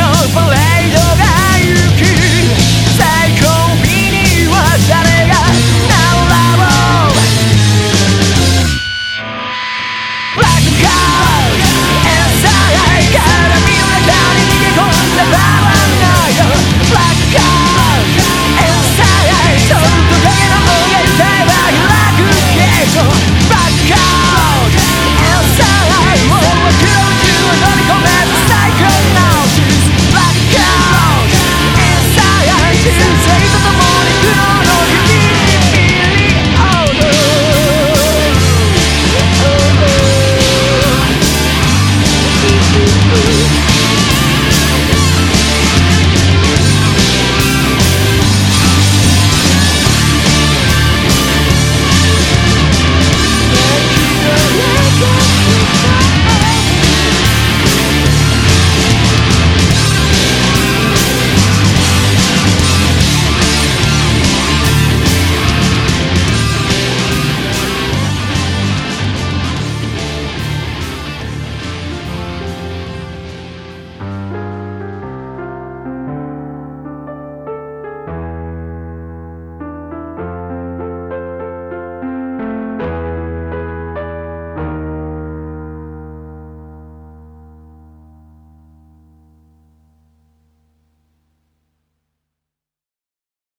no bullet